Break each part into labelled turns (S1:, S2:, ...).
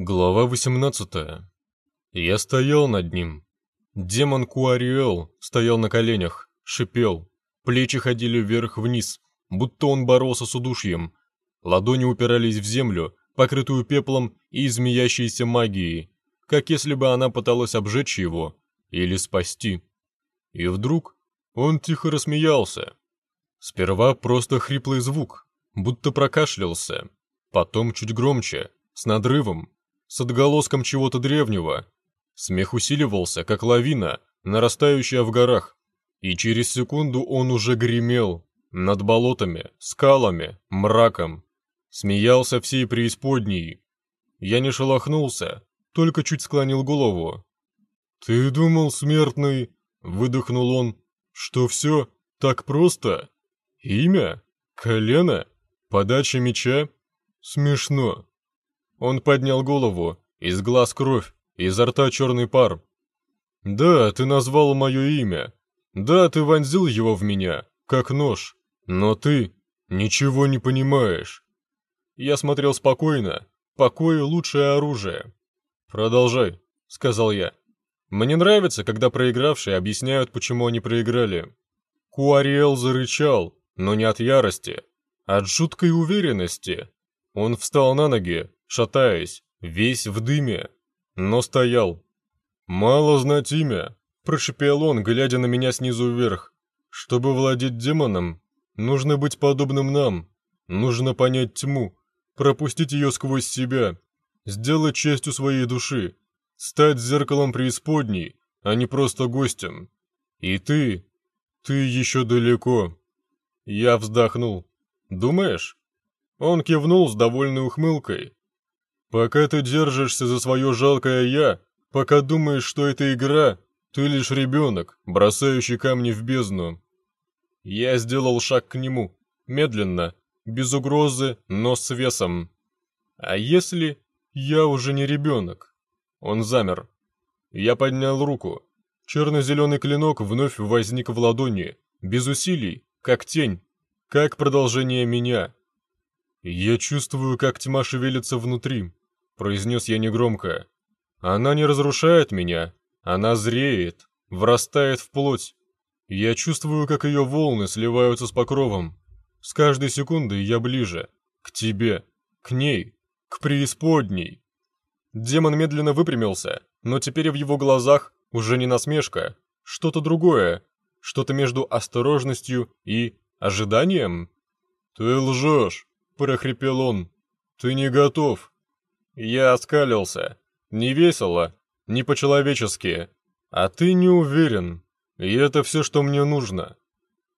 S1: Глава 18. Я стоял над ним. Демон Куариэл стоял на коленях, шипел. Плечи ходили вверх-вниз, будто он боролся с удушьем. Ладони упирались в землю, покрытую пеплом и змеящейся магией, как если бы она пыталась обжечь его или спасти. И вдруг он тихо рассмеялся. Сперва просто хриплый звук, будто прокашлялся, потом чуть громче, с надрывом, с отголоском чего-то древнего. Смех усиливался, как лавина, нарастающая в горах, и через секунду он уже гремел над болотами, скалами, мраком. Смеялся всей преисподней. Я не шелохнулся, только чуть склонил голову. «Ты думал, смертный?» — выдохнул он. «Что все так просто? Имя? Колено? Подача меча? Смешно. Он поднял голову, из глаз кровь, изо рта черный пар. «Да, ты назвал мое имя. Да, ты вонзил его в меня, как нож. Но ты ничего не понимаешь». Я смотрел спокойно. Покой — лучшее оружие. «Продолжай», — сказал я. «Мне нравится, когда проигравшие объясняют, почему они проиграли». Куариэл зарычал, но не от ярости, а от жуткой уверенности. Он встал на ноги, шатаясь, весь в дыме, но стоял. «Мало знать имя», – прошипел он, глядя на меня снизу вверх. «Чтобы владеть демоном, нужно быть подобным нам, нужно понять тьму, пропустить ее сквозь себя, сделать частью своей души, стать зеркалом преисподней, а не просто гостем. И ты, ты еще далеко». Я вздохнул. «Думаешь?» Он кивнул с довольной ухмылкой. Пока ты держишься за свое жалкое «я», пока думаешь, что это игра, ты лишь ребенок, бросающий камни в бездну. Я сделал шаг к нему, медленно, без угрозы, но с весом. А если я уже не ребенок? Он замер. Я поднял руку. Черно-зеленый клинок вновь возник в ладони, без усилий, как тень, как продолжение меня. Я чувствую, как тьма шевелится внутри произнес я негромко. Она не разрушает меня, она зреет, врастает в плоть. Я чувствую, как ее волны сливаются с покровом. С каждой секундой я ближе, к тебе, к ней, к преисподней. Демон медленно выпрямился, но теперь в его глазах уже не насмешка, что-то другое, что-то между осторожностью и ожиданием. «Ты лжешь!» – прохрипел он. «Ты не готов!» Я оскалился. Не весело, не по-человечески. А ты не уверен. И это все, что мне нужно.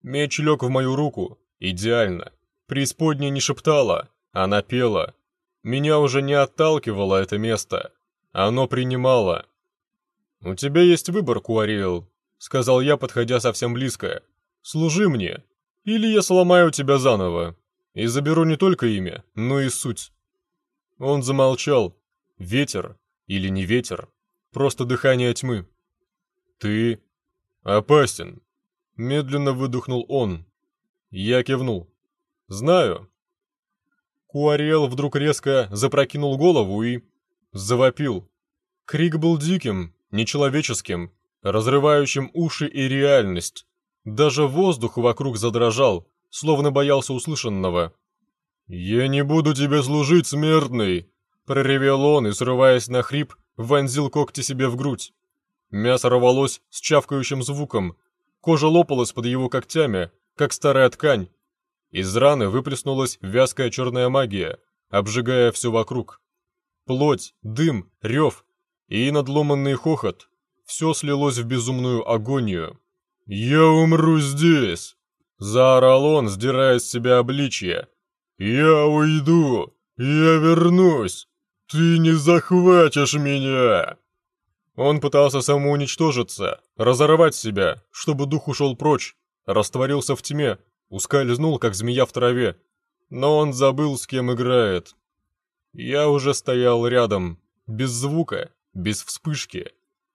S1: Меч лег в мою руку. Идеально. Преисподня не шептала, она пела. Меня уже не отталкивало это место. Оно принимало. «У тебя есть выбор, Куариэл», — сказал я, подходя совсем близко. «Служи мне, или я сломаю тебя заново и заберу не только имя, но и суть». Он замолчал. Ветер или не ветер, просто дыхание тьмы. «Ты опасен», — медленно выдохнул он. Я кивнул. «Знаю». Куариэл вдруг резко запрокинул голову и... завопил. Крик был диким, нечеловеческим, разрывающим уши и реальность. Даже воздух вокруг задрожал, словно боялся услышанного. «Я не буду тебе служить, смертный!» Проревел он и, срываясь на хрип, вонзил когти себе в грудь. Мясо рвалось с чавкающим звуком. Кожа лопалась под его когтями, как старая ткань. Из раны выплеснулась вязкая черная магия, обжигая все вокруг. Плоть, дым, рев и надломанный хохот. Все слилось в безумную агонию. «Я умру здесь!» Заорал он, сдирая с себя обличье, «Я уйду! Я вернусь! Ты не захватишь меня!» Он пытался самоуничтожиться, разорвать себя, чтобы дух ушел прочь, растворился в тьме, ускользнул, как змея в траве. Но он забыл, с кем играет. Я уже стоял рядом, без звука, без вспышки.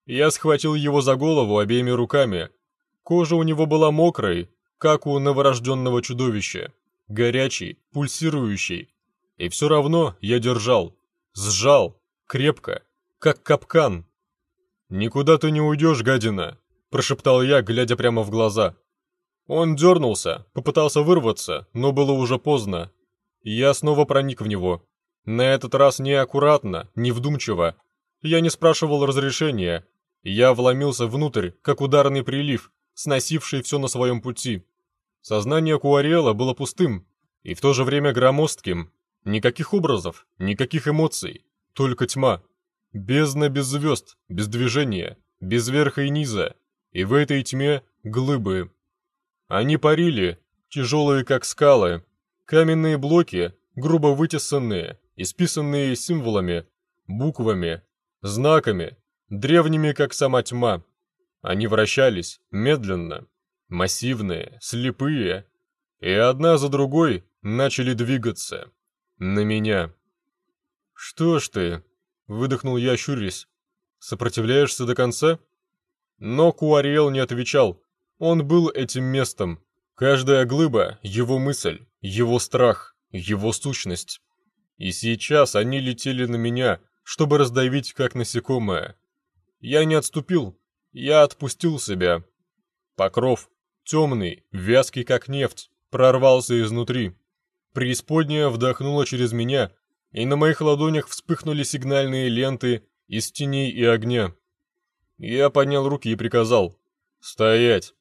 S1: Я схватил его за голову обеими руками. Кожа у него была мокрой, как у новорожденного чудовища горячий, пульсирующий. И все равно я держал, сжал, крепко, как капкан. «Никуда ты не уйдешь, гадина!» – прошептал я, глядя прямо в глаза. Он дернулся, попытался вырваться, но было уже поздно. Я снова проник в него. На этот раз не аккуратно, не вдумчиво. Я не спрашивал разрешения. Я вломился внутрь, как ударный прилив, сносивший все на своем пути. Сознание Куарела было пустым и в то же время громоздким. Никаких образов, никаких эмоций, только тьма. Бездна без звезд, без движения, без верха и низа. И в этой тьме глыбы. Они парили, тяжелые как скалы. Каменные блоки, грубо вытесанные, исписанные символами, буквами, знаками, древними как сама тьма. Они вращались, медленно, массивные, слепые, и одна за другой начали двигаться. На меня. «Что ж ты?» — выдохнул я, щурясь. «Сопротивляешься до конца?» Но Куариэл не отвечал. Он был этим местом. Каждая глыба — его мысль, его страх, его сущность. И сейчас они летели на меня, чтобы раздавить как насекомое. Я не отступил, я отпустил себя. Покров, темный, вязкий как нефть, прорвался изнутри. Преисподняя вдохнула через меня, и на моих ладонях вспыхнули сигнальные ленты из теней и огня. Я поднял руки и приказал «Стоять!».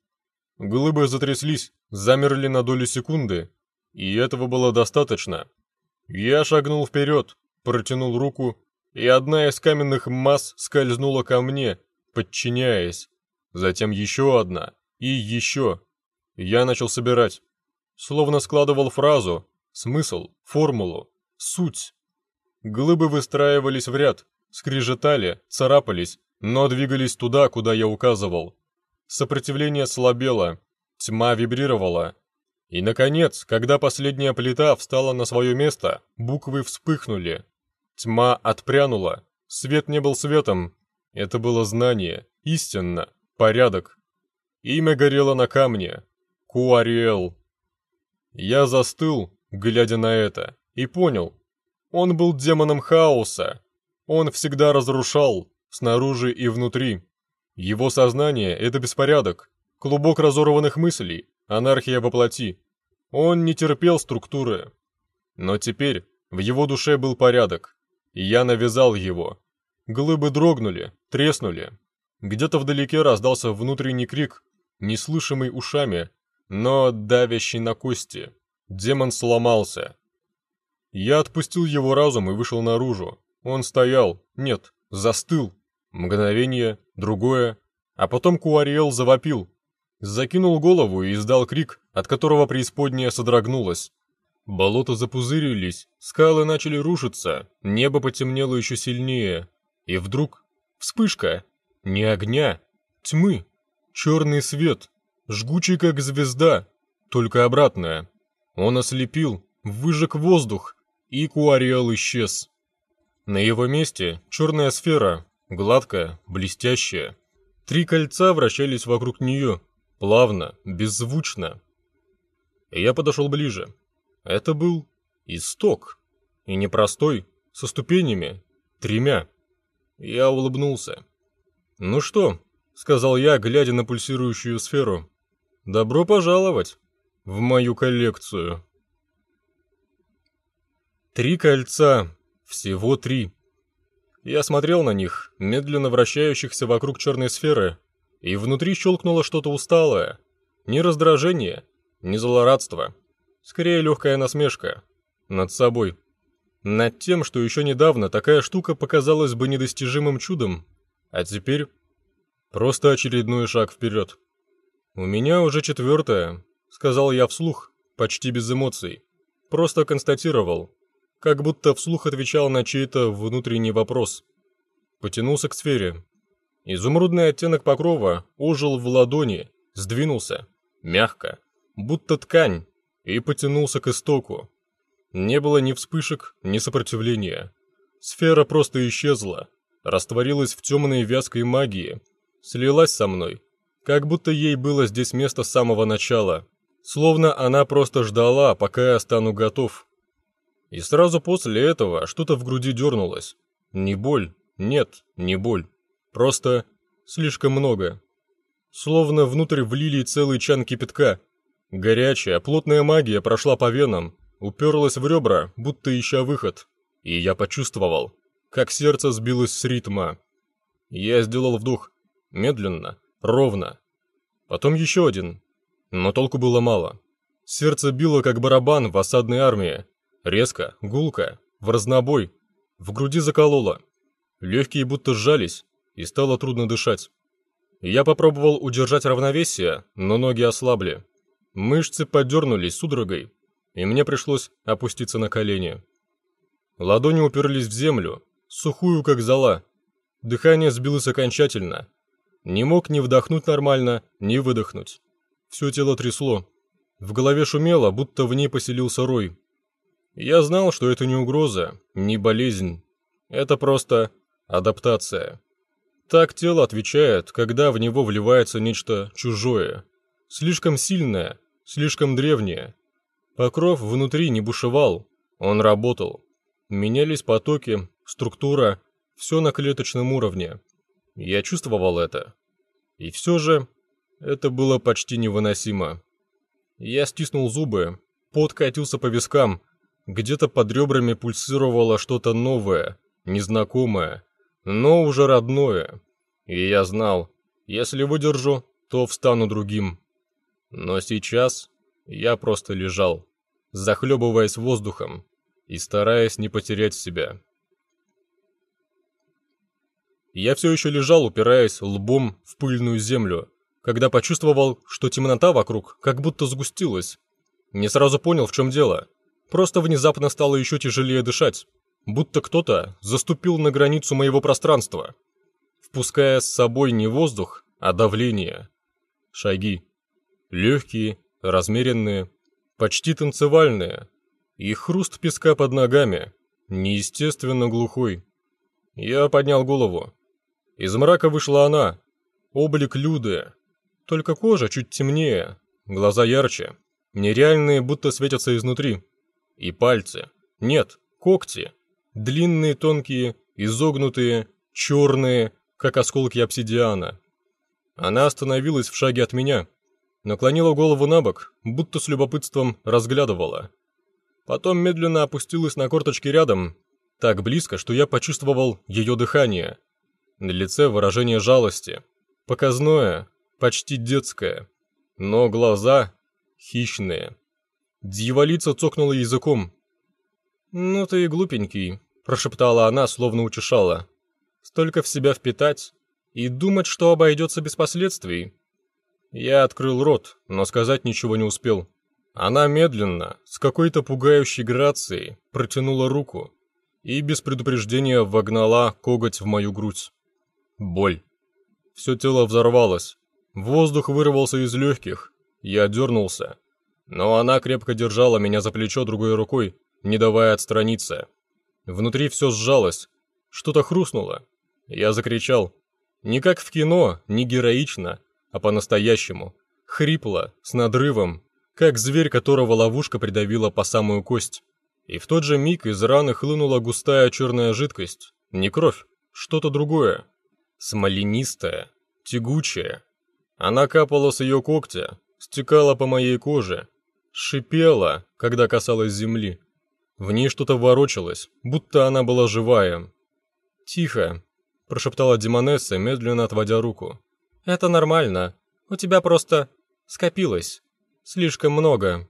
S1: Глыбы затряслись, замерли на долю секунды, и этого было достаточно. Я шагнул вперед, протянул руку, и одна из каменных масс скользнула ко мне, подчиняясь. Затем еще одна, и еще. Я начал собирать. Словно складывал фразу, смысл, формулу, суть. Глыбы выстраивались в ряд, скрежетали, царапались, но двигались туда, куда я указывал. Сопротивление слабело, тьма вибрировала. И, наконец, когда последняя плита встала на свое место, буквы вспыхнули. Тьма отпрянула, свет не был светом. Это было знание, истинно, порядок. Имя горело на камне. Куариэл. Я застыл, глядя на это, и понял. Он был демоном хаоса. Он всегда разрушал, снаружи и внутри. Его сознание — это беспорядок, клубок разорванных мыслей, анархия во плоти. Он не терпел структуры. Но теперь в его душе был порядок, и я навязал его. Глыбы дрогнули, треснули. Где-то вдалеке раздался внутренний крик, неслышимый ушами, но давящий на кости. Демон сломался. Я отпустил его разум и вышел наружу. Он стоял, нет, застыл. Мгновение, другое, а потом Куариэл завопил. Закинул голову и издал крик, от которого преисподняя содрогнулась. Болота запузырились, скалы начали рушиться, небо потемнело еще сильнее. И вдруг вспышка. Не огня, тьмы. Черный свет, жгучий как звезда, только обратная. Он ослепил, выжег воздух, и Куариэл исчез. На его месте черная сфера, гладкая, блестящая. Три кольца вращались вокруг нее, плавно, беззвучно. Я подошел ближе. Это был исток. И непростой, со ступенями, тремя. Я улыбнулся. «Ну что?» — сказал я, глядя на пульсирующую сферу. «Добро пожаловать в мою коллекцию». Три кольца, всего три. Я смотрел на них, медленно вращающихся вокруг черной сферы, и внутри щелкнуло что-то усталое. Ни раздражение, ни злорадство. Скорее легкая насмешка. Над собой. Над тем, что еще недавно такая штука показалась бы недостижимым чудом, а теперь просто очередной шаг вперед. «У меня уже четвертое», — сказал я вслух, почти без эмоций. Просто констатировал как будто вслух отвечал на чей-то внутренний вопрос. Потянулся к сфере. Изумрудный оттенок покрова ожил в ладони, сдвинулся, мягко, будто ткань, и потянулся к истоку. Не было ни вспышек, ни сопротивления. Сфера просто исчезла, растворилась в темной вязкой магии, слилась со мной, как будто ей было здесь место с самого начала. Словно она просто ждала, пока я стану готов, и сразу после этого что-то в груди дернулось. Не боль, нет, не боль. Просто слишком много. Словно внутрь влили целый чан кипятка. Горячая, плотная магия прошла по венам, уперлась в ребра, будто ища выход. И я почувствовал, как сердце сбилось с ритма. Я сделал вдох. Медленно, ровно. Потом еще один. Но толку было мало. Сердце било, как барабан в осадной армии. Резко, гулко, в разнобой. В груди закололо. Легкие будто сжались, и стало трудно дышать. Я попробовал удержать равновесие, но ноги ослабли. Мышцы подернулись судорогой, и мне пришлось опуститься на колени. Ладони уперлись в землю, сухую как зола. Дыхание сбилось окончательно. Не мог ни вдохнуть нормально, ни выдохнуть. Все тело трясло. В голове шумело, будто в ней поселился рой. Я знал, что это не угроза, не болезнь. Это просто адаптация. Так тело отвечает, когда в него вливается нечто чужое. Слишком сильное, слишком древнее. Покров внутри не бушевал, он работал. Менялись потоки, структура, все на клеточном уровне. Я чувствовал это. И все же, это было почти невыносимо. Я стиснул зубы, пот катился по вискам, где-то под ребрами пульсировало что-то новое, незнакомое, но уже родное. И я знал, если выдержу, то встану другим. Но сейчас я просто лежал, захлебываясь воздухом и стараясь не потерять себя. Я все еще лежал, упираясь лбом в пыльную землю, когда почувствовал, что темнота вокруг как будто сгустилась. Не сразу понял, в чем дело. Просто внезапно стало еще тяжелее дышать будто кто-то заступил на границу моего пространства, впуская с собой не воздух, а давление. Шаги. Легкие, размеренные, почти танцевальные. И хруст песка под ногами, неестественно глухой. Я поднял голову. Из мрака вышла она, облик Люды. Только кожа чуть темнее, глаза ярче, нереальные, будто светятся изнутри. И пальцы. Нет, когти. Длинные, тонкие, изогнутые, черные, как осколки обсидиана. Она остановилась в шаге от меня, наклонила голову на бок, будто с любопытством разглядывала. Потом медленно опустилась на корточки рядом, так близко, что я почувствовал ее дыхание. На лице выражение жалости, показное, почти детское, но глаза хищные. Дьяволица цокнула языком. «Ну ты и глупенький», прошептала она, словно утешала. Столько в себя впитать и думать, что обойдется без последствий. Я открыл рот, но сказать ничего не успел. Она медленно, с какой-то пугающей грацией, протянула руку и без предупреждения вогнала коготь в мою грудь. Боль. Все тело взорвалось. Воздух вырвался из легких. Я дернулся. Но она крепко держала меня за плечо другой рукой, не давая отстраниться. Внутри все сжалось. Что-то хрустнуло. Я закричал. Не как в кино, не героично, а по-настоящему. Хрипло, с надрывом, как зверь, которого ловушка придавила по самую кость. И в тот же миг из раны хлынула густая черная жидкость. Не кровь, что-то другое. Смоленистая, тягучая. Она капала с ее когтя, стекала по моей коже, шипела, когда касалась земли. В ней что-то ворочалось, будто она была живая. «Тихо», – прошептала Демонесса, медленно отводя руку. «Это нормально. У тебя просто скопилось. Слишком много».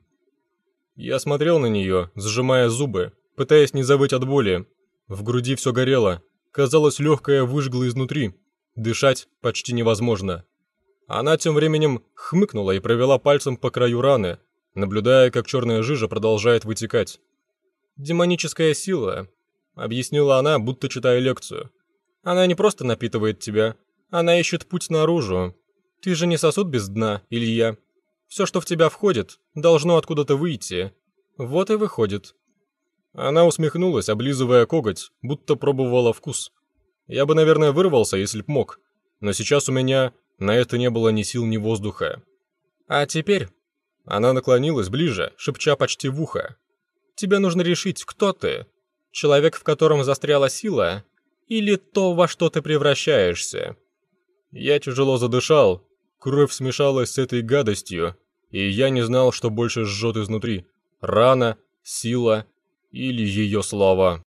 S1: Я смотрел на нее, сжимая зубы, пытаясь не забыть от боли. В груди все горело. Казалось, легкое выжгло изнутри. Дышать почти невозможно. Она тем временем хмыкнула и провела пальцем по краю раны, наблюдая, как черная жижа продолжает вытекать. «Демоническая сила», — объяснила она, будто читая лекцию. «Она не просто напитывает тебя, она ищет путь наружу. Ты же не сосуд без дна, Илья. Все, что в тебя входит, должно откуда-то выйти. Вот и выходит». Она усмехнулась, облизывая коготь, будто пробовала вкус. Я бы, наверное, вырвался, если б мог, но сейчас у меня на это не было ни сил, ни воздуха. «А теперь...» Она наклонилась ближе, шепча почти в ухо. Тебе нужно решить, кто ты. Человек, в котором застряла сила, или то, во что ты превращаешься. Я тяжело задышал, кровь смешалась с этой гадостью, и я не знал, что больше жжет изнутри – рана, сила или ее слова.